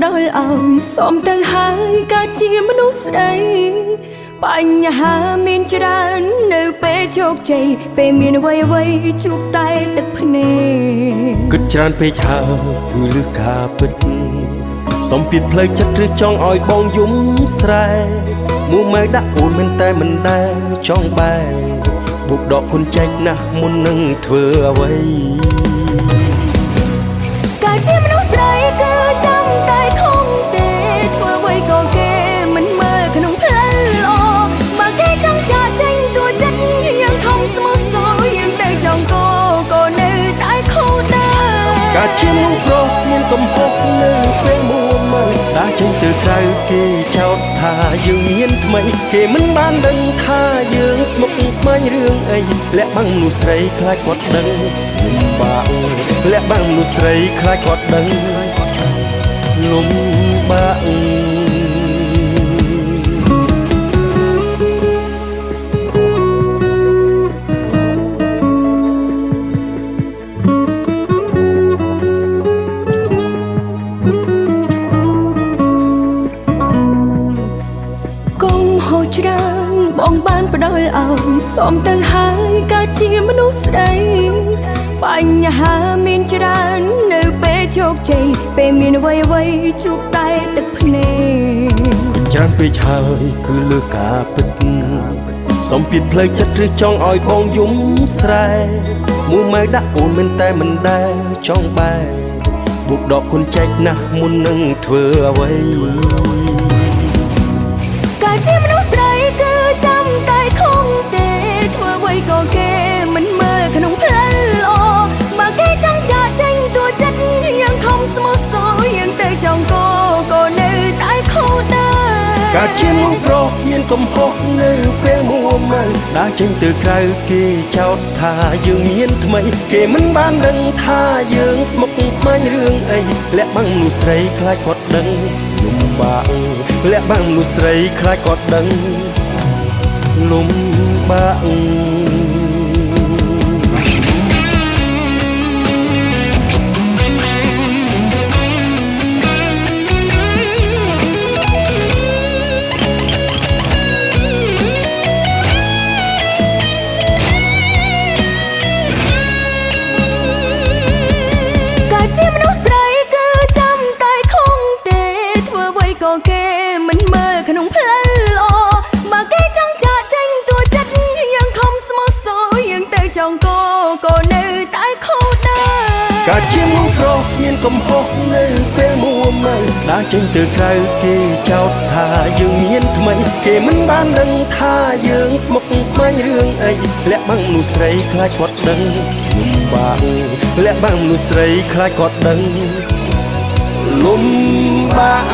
ផ្ដល់ឲ្យសមទៅហើយកើតជាមនុស្សស្រីបញ្ហាមានច្រើននៅពេលជោគជ័យពេលមានអ្វីអ្វីៗជួបតែទឹកភ្នែកគិតច្រើនពេកហើយគឺលឺការពិតសំពីតផ្លូវចិត្តឬចង់ឲ្យបងយំស្រែមួម៉ៅដាក់អូនមិនតែមិនដែលចង់បែរបុកដកគុណចែកណាស់មុននឹងធ្វើអ្វី ការជាមនុស្សប្រុសមានកំហុសនៅពេលមួម៉ៅដើរចេញទៅក្រៅគេចោទថាយើងមានថ្មីគេមិនបានដឹងថាយើងស្មុគស្មាញរឿងអីលាក់បាំងមនុស្សស្រីខ្លាចគាត់ដឹងលំបាកលាក់បាំងមនុស្សស្រីខ្លាចគាត់ដឹង បានផ្ដល់ឲ្យសមទៅហើយកើតជាមនុស្សស្រីបញ្ហាមានច្រើននៅពេលជោគជ័យពេលមានអ្វីអ្វីៗជួបតែទឹកភ្នែកច្រើនពេកហើយគឺលើការពិតសំពីតផ្លូវចិត្តឬចង់ឲ្យបងយំស្រែមួម៉ៅដាក់អូនមិនតែមិនដែលចង់បែរបុកដកគុណចែកណាស់មុននឹងធ្វើអ្វីកើតជាមនុស្សស្រី ការជាមនុស្សប្រុសមានកំហុសនៅពេលមួម៉ៅដើរចេញទៅក្រៅគេចោទថាយើងមានថ្មី គេមិនបានដឹងថាយើងស្មុគស្មាញរឿងអីលាក់បាំងមនុស្សស្រីខ្លាចគាត់ដឹងលំបាកលាក់បាំងមនុស្សស្រីខ្លាចគាត់ដឹងលំបាក កើតជាមនុស្សប្រុសមានកំហុសនៅពេលមួម៉ៅដើរចេញទៅក្រៅគេចោទថាយើងមានថ្មីគេមិនបានដឹងថាយើងស្មុគស្មាញរឿងអីលាក់បាំងមនុស្សស្រីខ្លាចគាត់ដឹងលំបាកលាក់បាំងមនុស្សស្រីខ្លាចគាត់ដឹងលំបាក